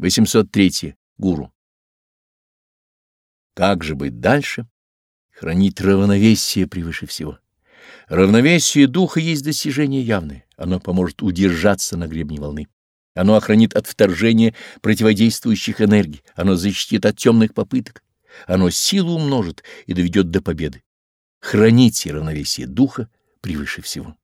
803. Гуру. Как же быть дальше? Хранить равновесие превыше всего. Равновесие духа есть достижение явное. Оно поможет удержаться на гребне волны. Оно охранит от вторжения противодействующих энергий. Оно защитит от темных попыток. Оно силу умножит и доведет до победы. Храните равновесие духа превыше всего.